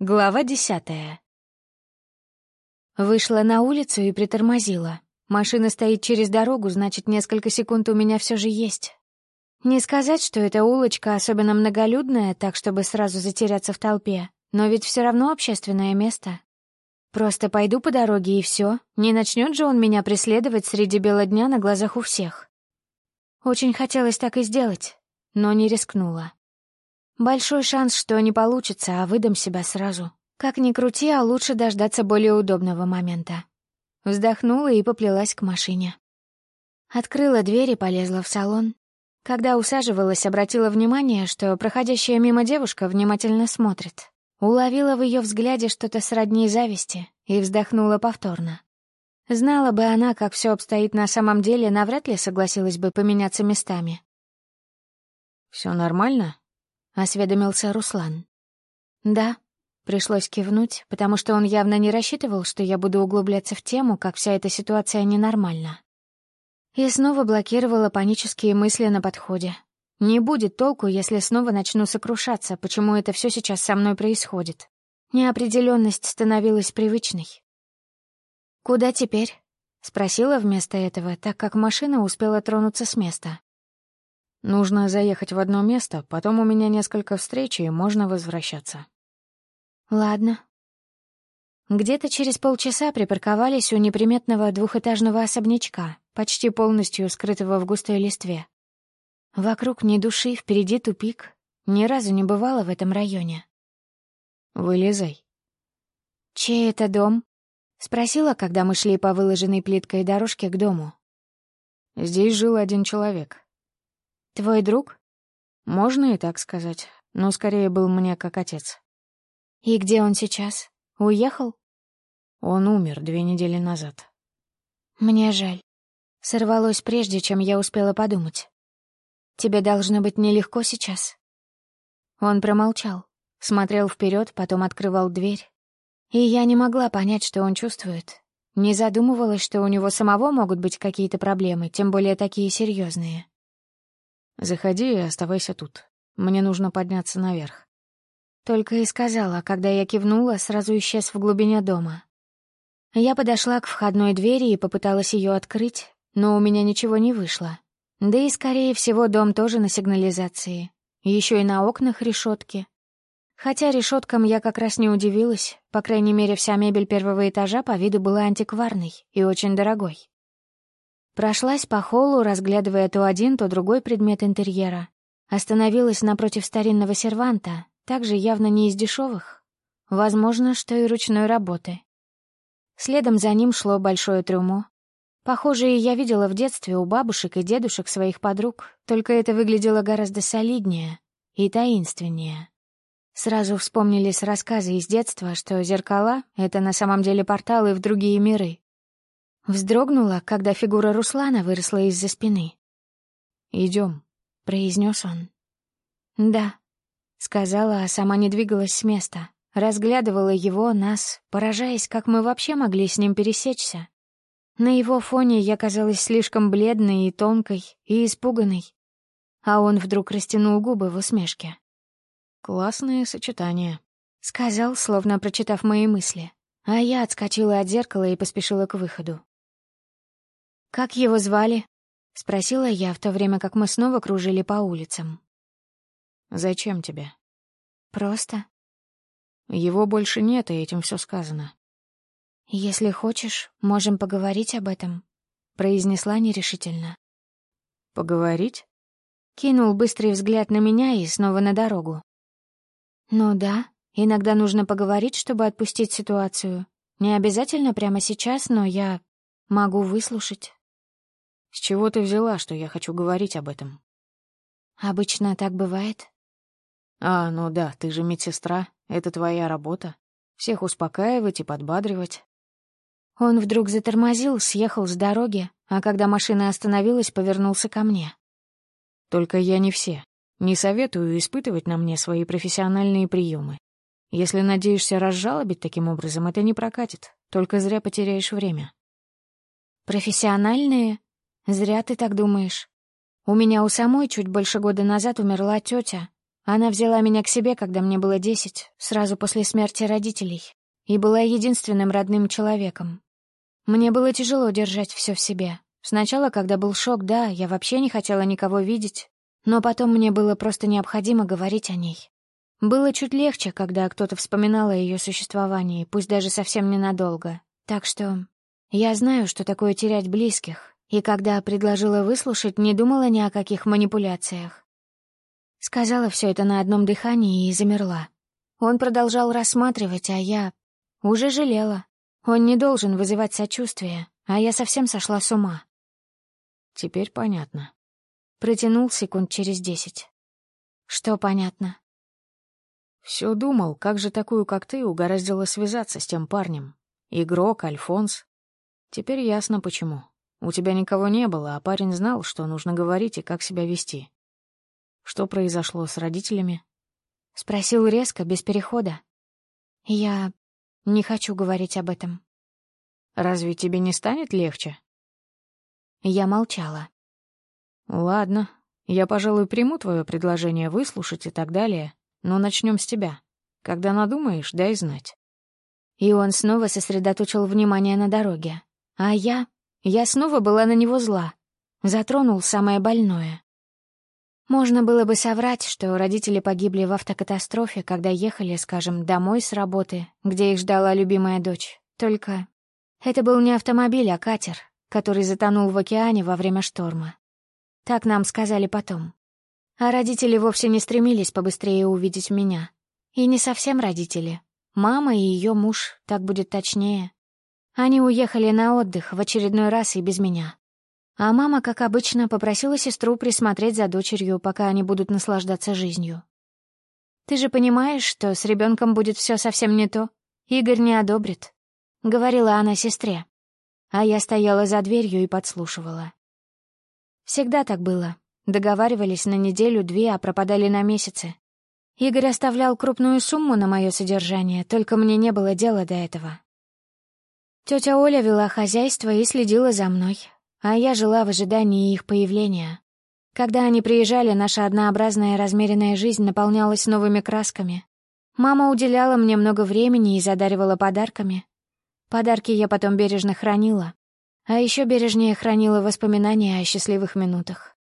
Глава десятая. Вышла на улицу и притормозила. Машина стоит через дорогу, значит, несколько секунд у меня все же есть. Не сказать, что эта улочка особенно многолюдная, так чтобы сразу затеряться в толпе, но ведь все равно общественное место. Просто пойду по дороге и все. Не начнет же он меня преследовать среди бела дня на глазах у всех. Очень хотелось так и сделать, но не рискнула. Большой шанс, что не получится, а выдам себя сразу. Как ни крути, а лучше дождаться более удобного момента. Вздохнула и поплелась к машине. Открыла дверь и полезла в салон. Когда усаживалась, обратила внимание, что проходящая мимо девушка внимательно смотрит. Уловила в ее взгляде что-то сродни зависти и вздохнула повторно. Знала бы она, как все обстоит на самом деле, навряд ли согласилась бы поменяться местами. Все нормально?» — осведомился Руслан. «Да», — пришлось кивнуть, потому что он явно не рассчитывал, что я буду углубляться в тему, как вся эта ситуация ненормальна. И снова блокировала панические мысли на подходе. Не будет толку, если снова начну сокрушаться, почему это все сейчас со мной происходит. Неопределенность становилась привычной. «Куда теперь?» — спросила вместо этого, так как машина успела тронуться с места. Нужно заехать в одно место, потом у меня несколько встреч, и можно возвращаться. Ладно. Где-то через полчаса припарковались у неприметного двухэтажного особнячка, почти полностью скрытого в густой листве. Вокруг ни души, впереди тупик. Ни разу не бывало в этом районе. «Вылезай». «Чей это дом?» — спросила, когда мы шли по выложенной плиткой дорожке к дому. «Здесь жил один человек. «Твой друг?» «Можно и так сказать, но скорее был мне как отец». «И где он сейчас? Уехал?» «Он умер две недели назад». «Мне жаль. Сорвалось прежде, чем я успела подумать. Тебе должно быть нелегко сейчас». Он промолчал, смотрел вперед, потом открывал дверь. И я не могла понять, что он чувствует. Не задумывалась, что у него самого могут быть какие-то проблемы, тем более такие серьезные. «Заходи и оставайся тут. Мне нужно подняться наверх». Только и сказала, когда я кивнула, сразу исчез в глубине дома. Я подошла к входной двери и попыталась ее открыть, но у меня ничего не вышло. Да и, скорее всего, дом тоже на сигнализации. Еще и на окнах решетки. Хотя решеткам я как раз не удивилась, по крайней мере, вся мебель первого этажа по виду была антикварной и очень дорогой. Прошлась по холлу, разглядывая то один, то другой предмет интерьера. Остановилась напротив старинного серванта, также явно не из дешевых. Возможно, что и ручной работы. Следом за ним шло большое трюмо. Похожее я видела в детстве у бабушек и дедушек своих подруг, только это выглядело гораздо солиднее и таинственнее. Сразу вспомнились рассказы из детства, что зеркала — это на самом деле порталы в другие миры, Вздрогнула, когда фигура Руслана выросла из-за спины. Идем, произнес он. «Да», — сказала, а сама не двигалась с места. Разглядывала его, нас, поражаясь, как мы вообще могли с ним пересечься. На его фоне я казалась слишком бледной и тонкой, и испуганной. А он вдруг растянул губы в усмешке. «Классное сочетание», — сказал, словно прочитав мои мысли. А я отскочила от зеркала и поспешила к выходу. «Как его звали?» — спросила я, в то время как мы снова кружили по улицам. «Зачем тебе?» «Просто». «Его больше нет, и этим все сказано». «Если хочешь, можем поговорить об этом», — произнесла нерешительно. «Поговорить?» Кинул быстрый взгляд на меня и снова на дорогу. «Ну да, иногда нужно поговорить, чтобы отпустить ситуацию. Не обязательно прямо сейчас, но я могу выслушать». С чего ты взяла, что я хочу говорить об этом? Обычно так бывает. А, ну да, ты же медсестра, это твоя работа. Всех успокаивать и подбадривать. Он вдруг затормозил, съехал с дороги, а когда машина остановилась, повернулся ко мне. Только я не все. Не советую испытывать на мне свои профессиональные приемы. Если надеешься разжалобить таким образом, это не прокатит, только зря потеряешь время. Профессиональные? Зря ты так думаешь. У меня у самой чуть больше года назад умерла тетя, Она взяла меня к себе, когда мне было десять, сразу после смерти родителей, и была единственным родным человеком. Мне было тяжело держать все в себе. Сначала, когда был шок, да, я вообще не хотела никого видеть, но потом мне было просто необходимо говорить о ней. Было чуть легче, когда кто-то вспоминал о ее существовании, пусть даже совсем ненадолго. Так что я знаю, что такое терять близких, и когда предложила выслушать, не думала ни о каких манипуляциях. Сказала все это на одном дыхании и замерла. Он продолжал рассматривать, а я уже жалела. Он не должен вызывать сочувствие, а я совсем сошла с ума. Теперь понятно. Протянул секунд через десять. Что понятно? Все думал, как же такую, как ты, угораздило связаться с тем парнем. Игрок, Альфонс. Теперь ясно, почему. У тебя никого не было, а парень знал, что нужно говорить и как себя вести. Что произошло с родителями? Спросил резко, без перехода. Я не хочу говорить об этом. Разве тебе не станет легче? Я молчала. Ладно, я, пожалуй, приму твое предложение выслушать и так далее. Но начнем с тебя. Когда надумаешь, дай знать. И он снова сосредоточил внимание на дороге. А я... Я снова была на него зла. Затронул самое больное. Можно было бы соврать, что родители погибли в автокатастрофе, когда ехали, скажем, домой с работы, где их ждала любимая дочь. Только это был не автомобиль, а катер, который затонул в океане во время шторма. Так нам сказали потом. А родители вовсе не стремились побыстрее увидеть меня. И не совсем родители. Мама и ее муж, так будет точнее. Они уехали на отдых в очередной раз и без меня. А мама, как обычно, попросила сестру присмотреть за дочерью, пока они будут наслаждаться жизнью. «Ты же понимаешь, что с ребенком будет все совсем не то? Игорь не одобрит», — говорила она сестре. А я стояла за дверью и подслушивала. Всегда так было. Договаривались на неделю-две, а пропадали на месяцы. Игорь оставлял крупную сумму на мое содержание, только мне не было дела до этого. Тетя Оля вела хозяйство и следила за мной, а я жила в ожидании их появления. Когда они приезжали, наша однообразная размеренная жизнь наполнялась новыми красками. Мама уделяла мне много времени и задаривала подарками. Подарки я потом бережно хранила, а еще бережнее хранила воспоминания о счастливых минутах.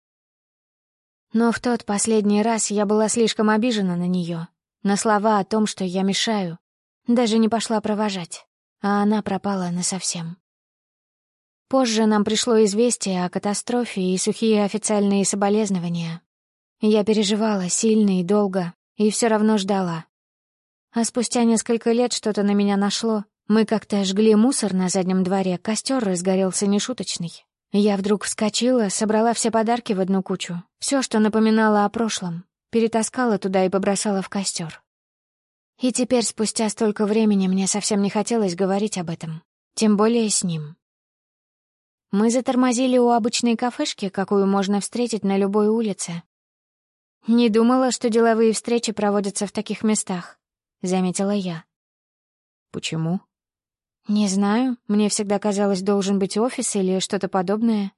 Но в тот последний раз я была слишком обижена на нее, на слова о том, что я мешаю. Даже не пошла провожать, а она пропала насовсем. Позже нам пришло известие о катастрофе и сухие официальные соболезнования. Я переживала сильно и долго, и все равно ждала. А спустя несколько лет что-то на меня нашло. Мы как-то жгли мусор на заднем дворе, костер разгорелся нешуточный. Я вдруг вскочила, собрала все подарки в одну кучу, все, что напоминало о прошлом, перетаскала туда и побросала в костер. И теперь, спустя столько времени, мне совсем не хотелось говорить об этом, тем более с ним. Мы затормозили у обычной кафешки, какую можно встретить на любой улице. «Не думала, что деловые встречи проводятся в таких местах», — заметила я. «Почему?» «Не знаю. Мне всегда казалось, должен быть офис или что-то подобное».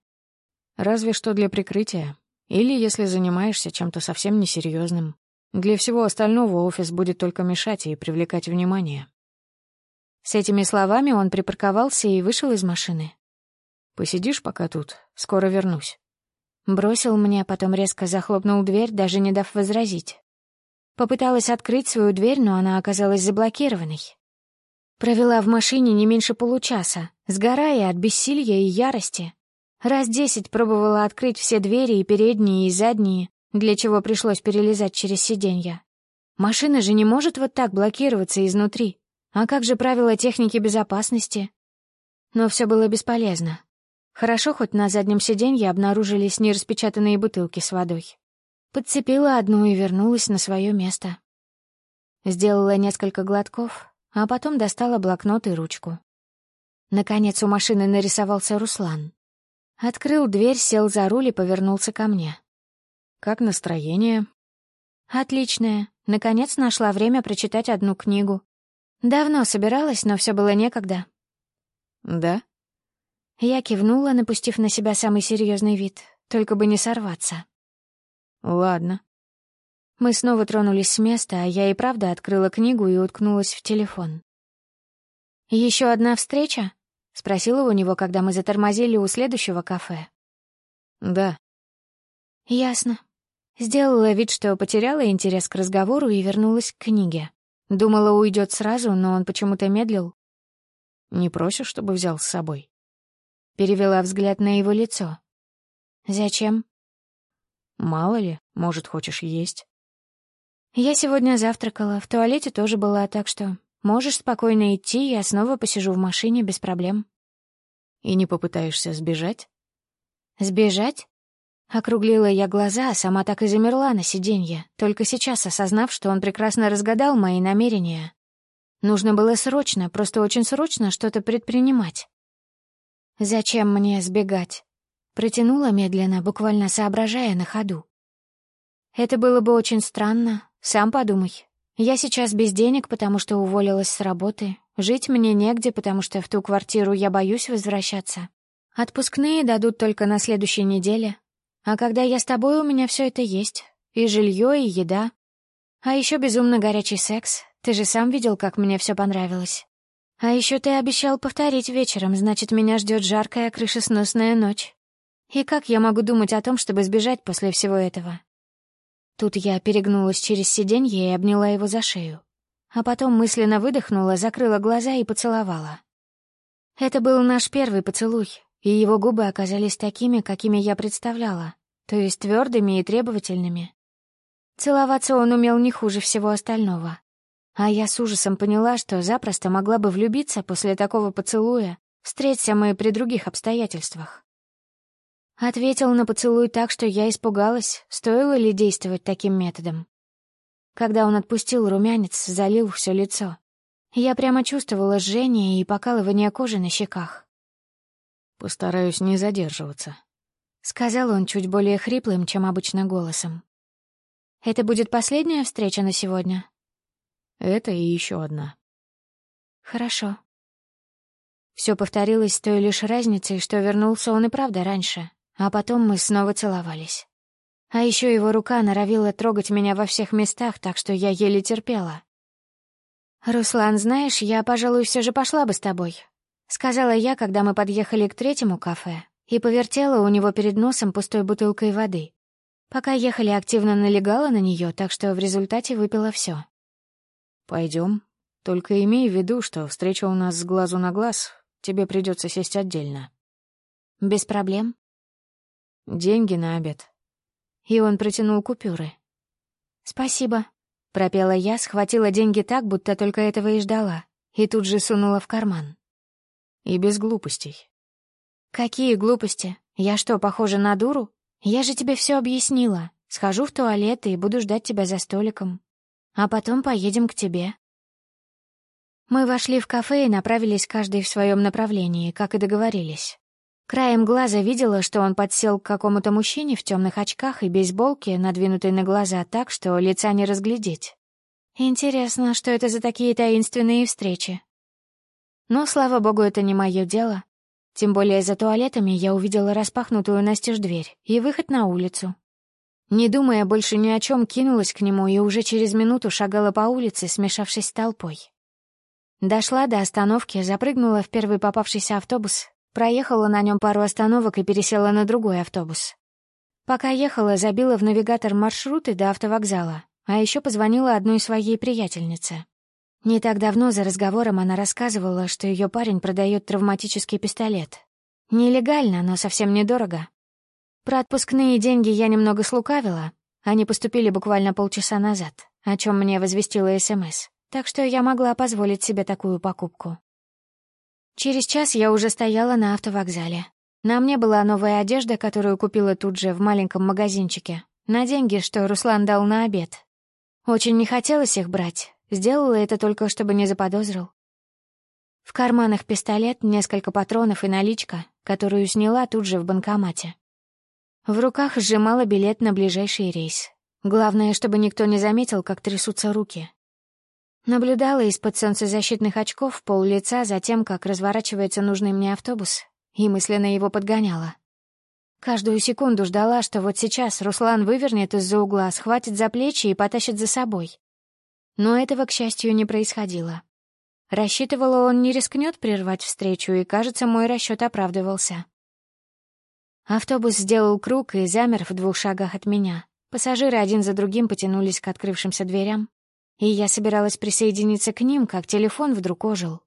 «Разве что для прикрытия. Или если занимаешься чем-то совсем несерьезным. Для всего остального офис будет только мешать и привлекать внимание». С этими словами он припарковался и вышел из машины. «Посидишь пока тут? Скоро вернусь». Бросил мне, потом резко захлопнул дверь, даже не дав возразить. Попыталась открыть свою дверь, но она оказалась заблокированной. Провела в машине не меньше получаса, сгорая от бессилия и ярости. Раз десять пробовала открыть все двери и передние, и задние, для чего пришлось перелезать через сиденья. Машина же не может вот так блокироваться изнутри. А как же правила техники безопасности? Но все было бесполезно. Хорошо, хоть на заднем сиденье обнаружились нераспечатанные бутылки с водой. Подцепила одну и вернулась на свое место. Сделала несколько глотков, а потом достала блокнот и ручку. Наконец у машины нарисовался Руслан. Открыл дверь, сел за руль и повернулся ко мне. «Как настроение?» «Отличное. Наконец нашла время прочитать одну книгу. Давно собиралась, но все было некогда». «Да?» Я кивнула, напустив на себя самый серьезный вид, только бы не сорваться. «Ладно». Мы снова тронулись с места, а я и правда открыла книгу и уткнулась в телефон. Еще одна встреча?» — спросила у него, когда мы затормозили у следующего кафе. «Да». «Ясно». Сделала вид, что потеряла интерес к разговору и вернулась к книге. Думала, уйдет сразу, но он почему-то медлил. «Не просишь, чтобы взял с собой?» Перевела взгляд на его лицо. «Зачем?» «Мало ли, может, хочешь есть». «Я сегодня завтракала, в туалете тоже была, так что можешь спокойно идти, я снова посижу в машине без проблем». «И не попытаешься сбежать?» «Сбежать?» Округлила я глаза, а сама так и замерла на сиденье, только сейчас осознав, что он прекрасно разгадал мои намерения. Нужно было срочно, просто очень срочно что-то предпринимать. «Зачем мне сбегать?» Протянула медленно, буквально соображая на ходу. «Это было бы очень странно, сам подумай. Я сейчас без денег, потому что уволилась с работы. Жить мне негде, потому что в ту квартиру я боюсь возвращаться. Отпускные дадут только на следующей неделе. А когда я с тобой, у меня все это есть. И жилье, и еда. А еще безумно горячий секс. Ты же сам видел, как мне все понравилось. А еще ты обещал повторить вечером, значит, меня ждет жаркая крышесносная ночь. И как я могу думать о том, чтобы сбежать после всего этого? Тут я перегнулась через сиденье и обняла его за шею. А потом мысленно выдохнула, закрыла глаза и поцеловала. Это был наш первый поцелуй, и его губы оказались такими, какими я представляла, то есть твердыми и требовательными. Целоваться он умел не хуже всего остального. А я с ужасом поняла, что запросто могла бы влюбиться после такого поцелуя, встреться мы при других обстоятельствах. Ответил на поцелуй так, что я испугалась, стоило ли действовать таким методом. Когда он отпустил румянец, залил все лицо. Я прямо чувствовала жжение и покалывание кожи на щеках. «Постараюсь не задерживаться», — сказал он чуть более хриплым, чем обычно голосом. «Это будет последняя встреча на сегодня?» Это и еще одна. Хорошо. Все повторилось с той лишь разницей, что вернулся он и правда раньше, а потом мы снова целовались. А еще его рука норовила трогать меня во всех местах, так что я еле терпела. «Руслан, знаешь, я, пожалуй, все же пошла бы с тобой», — сказала я, когда мы подъехали к третьему кафе, и повертела у него перед носом пустой бутылкой воды. Пока ехали, активно налегала на нее, так что в результате выпила все. Пойдем. Только имей в виду, что встреча у нас с глазу на глаз, тебе придется сесть отдельно. Без проблем. Деньги на обед. И он протянул купюры. Спасибо. Пропела я, схватила деньги так, будто только этого и ждала, и тут же сунула в карман. И без глупостей. Какие глупости? Я что, похожа на дуру? Я же тебе все объяснила. Схожу в туалет и буду ждать тебя за столиком а потом поедем к тебе». Мы вошли в кафе и направились каждый в своем направлении, как и договорились. Краем глаза видела, что он подсел к какому-то мужчине в темных очках и бейсболке, надвинутой на глаза так, что лица не разглядеть. Интересно, что это за такие таинственные встречи. Но, слава богу, это не мое дело. Тем более за туалетами я увидела распахнутую настежь дверь и выход на улицу. Не думая больше ни о чем, кинулась к нему и уже через минуту шагала по улице, смешавшись с толпой. Дошла до остановки, запрыгнула в первый попавшийся автобус, проехала на нем пару остановок и пересела на другой автобус. Пока ехала, забила в навигатор маршруты до автовокзала, а еще позвонила одной своей приятельнице. Не так давно за разговором она рассказывала, что ее парень продает травматический пистолет. Нелегально, но совсем недорого. Про отпускные деньги я немного слукавила. Они поступили буквально полчаса назад, о чем мне возвестила СМС, так что я могла позволить себе такую покупку. Через час я уже стояла на автовокзале. На мне была новая одежда, которую купила тут же в маленьком магазинчике, на деньги, что Руслан дал на обед. Очень не хотелось их брать, сделала это только, чтобы не заподозрил. В карманах пистолет, несколько патронов и наличка, которую сняла тут же в банкомате. В руках сжимала билет на ближайший рейс. Главное, чтобы никто не заметил, как трясутся руки. Наблюдала из-под солнцезащитных очков пол лица за тем, как разворачивается нужный мне автобус, и мысленно его подгоняла. Каждую секунду ждала, что вот сейчас Руслан вывернет из-за угла, схватит за плечи и потащит за собой. Но этого, к счастью, не происходило. Рассчитывала, он не рискнет прервать встречу, и, кажется, мой расчет оправдывался. Автобус сделал круг и замер в двух шагах от меня. Пассажиры один за другим потянулись к открывшимся дверям, и я собиралась присоединиться к ним, как телефон вдруг ожил.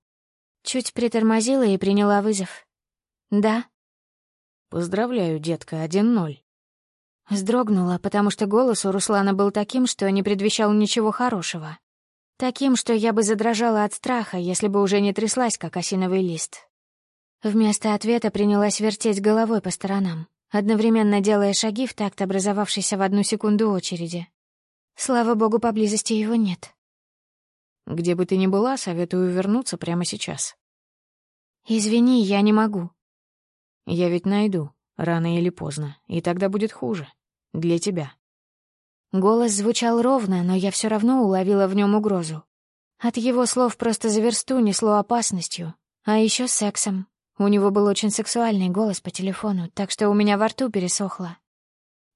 Чуть притормозила и приняла вызов. «Да?» «Поздравляю, детка, один ноль». Вздрогнула, потому что голос у Руслана был таким, что не предвещал ничего хорошего. Таким, что я бы задрожала от страха, если бы уже не тряслась, как осиновый лист. Вместо ответа принялась вертеть головой по сторонам, одновременно делая шаги в такт образовавшейся в одну секунду очереди. Слава богу, поблизости его нет. Где бы ты ни была, советую вернуться прямо сейчас. Извини, я не могу. Я ведь найду, рано или поздно, и тогда будет хуже. Для тебя. Голос звучал ровно, но я все равно уловила в нем угрозу. От его слов просто за версту несло опасностью, а еще сексом. У него был очень сексуальный голос по телефону, так что у меня во рту пересохло.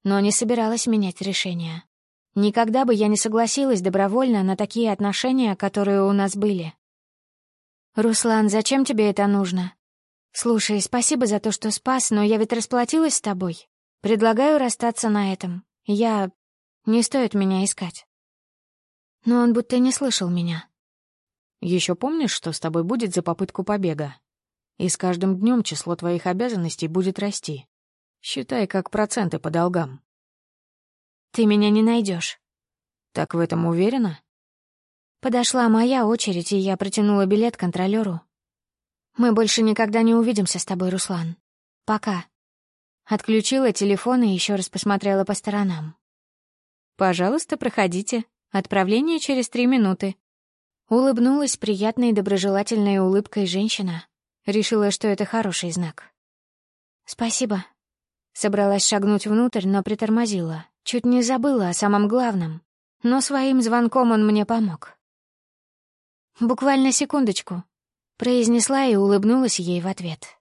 Но не собиралась менять решение. Никогда бы я не согласилась добровольно на такие отношения, которые у нас были. «Руслан, зачем тебе это нужно?» «Слушай, спасибо за то, что спас, но я ведь расплатилась с тобой. Предлагаю расстаться на этом. Я не стоит меня искать. Но он будто не слышал меня. Еще помнишь, что с тобой будет за попытку побега? И с каждым днем число твоих обязанностей будет расти. Считай, как проценты по долгам. Ты меня не найдешь. Так в этом уверена? Подошла моя очередь, и я протянула билет контролеру. Мы больше никогда не увидимся с тобой, Руслан. Пока. Отключила телефон и еще раз посмотрела по сторонам. «Пожалуйста, проходите. Отправление через три минуты». Улыбнулась приятной доброжелательной улыбкой женщина. Решила, что это хороший знак. «Спасибо». Собралась шагнуть внутрь, но притормозила. Чуть не забыла о самом главном. Но своим звонком он мне помог. «Буквально секундочку», — произнесла и улыбнулась ей в ответ.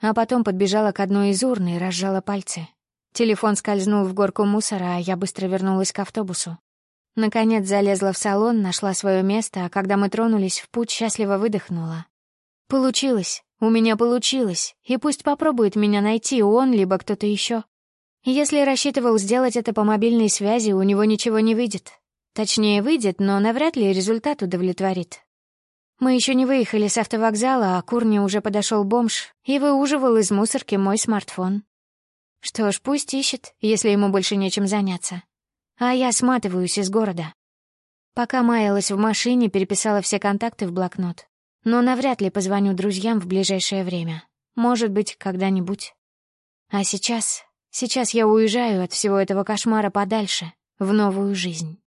А потом подбежала к одной из урн и разжала пальцы. Телефон скользнул в горку мусора, а я быстро вернулась к автобусу. Наконец залезла в салон, нашла свое место, а когда мы тронулись в путь, счастливо выдохнула. Получилось, у меня получилось, и пусть попробует меня найти он, либо кто-то еще. Если рассчитывал сделать это по мобильной связи, у него ничего не выйдет. Точнее, выйдет, но навряд ли результат удовлетворит. Мы еще не выехали с автовокзала, а курни уже подошел бомж и выуживал из мусорки мой смартфон. Что ж, пусть ищет, если ему больше нечем заняться. А я сматываюсь из города. Пока маялась в машине, переписала все контакты в блокнот. Но навряд ли позвоню друзьям в ближайшее время. Может быть, когда-нибудь. А сейчас... Сейчас я уезжаю от всего этого кошмара подальше, в новую жизнь.